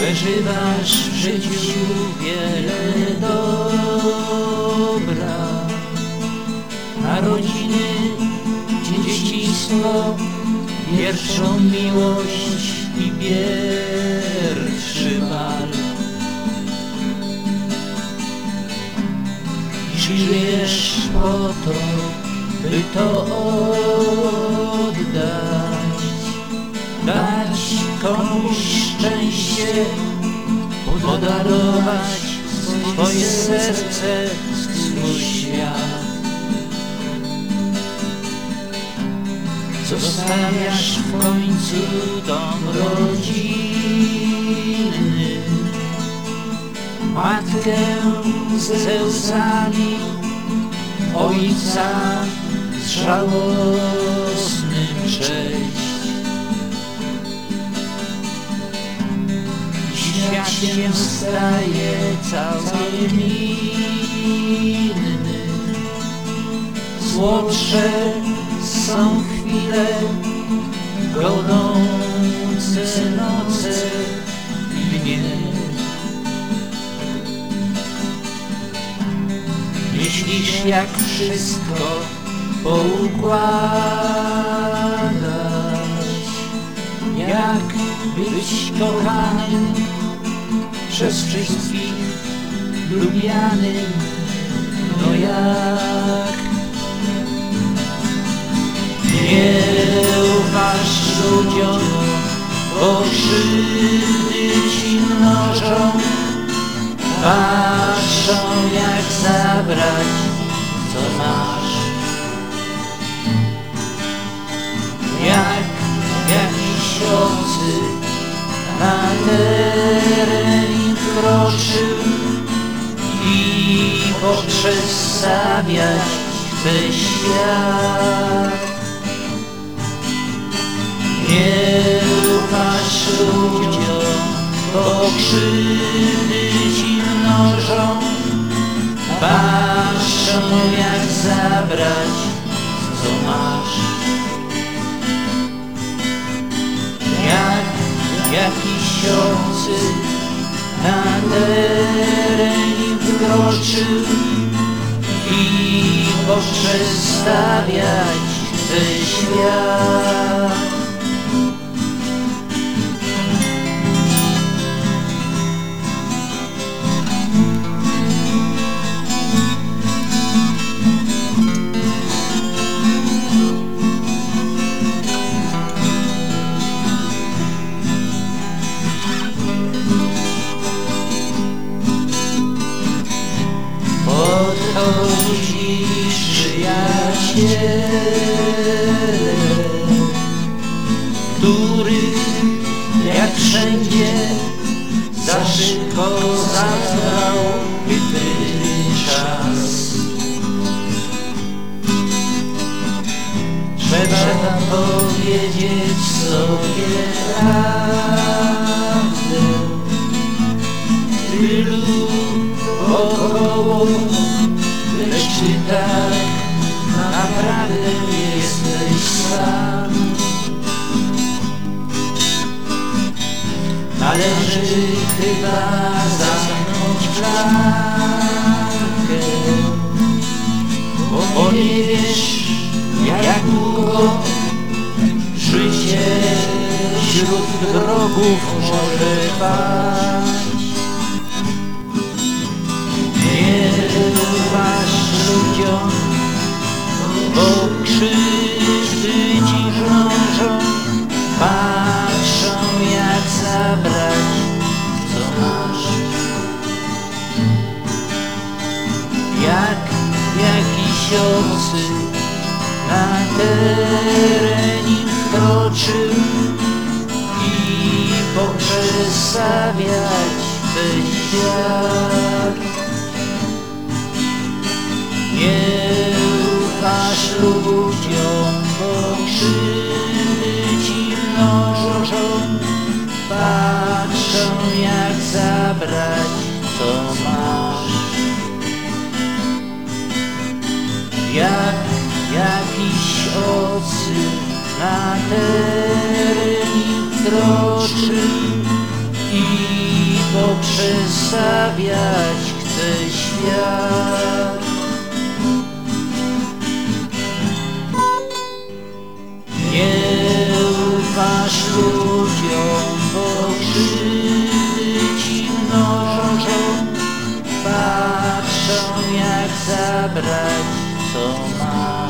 Przeżywasz w życiu wiele dobra. Narodziny, dzieciństwo, pierwszą miłość i pierwszy bal. I żyjesz po to, by to oddać. Dać komuś szczęście, podarować swoje serce, swój świat. Zostawiasz w końcu dom rodzinny, matkę ze łzami, ojca z żałosnym cześć. Się staje całkiem inny. Słodsze są chwile, godące noce i dnie. Myślisz jak wszystko poukładać, jak być kochanym przez wszystkich lubianym, no jak nie ufasz ludziom, bo krzywdy ci mnożą, patrzą jak zabrać, co masz. Kroczył i poprzestawiać chce świat. Nie ufasz ludziom, bo krzywdy ci mnożą, patrzą jak zabrać, co masz. Jak jakiś obcy na teren wkroczył i poprzestawiać chce świat. Który jak wszędzie za szybko zabrał byty czas. Trzeba powiedzieć sobie prawdę, tylu wokoło, lecz ty tak naprawdę jesteś sam. Należy chyba zamknąć klamkę, bo nie wiesz jak długo życie wśród wrogów może trwać. Nie ufasz ludziom, bo krzywdy ci mnożą, patrzą jak zabrać, co masz. Jak jakiś obcy na teren wkroczył i poprzestawiać chce świat. Patrzą jak zabrać, co masz. Jak jakiś obcy na teren kroczy i poprzestawiać chce świat. Zabrać, co masz.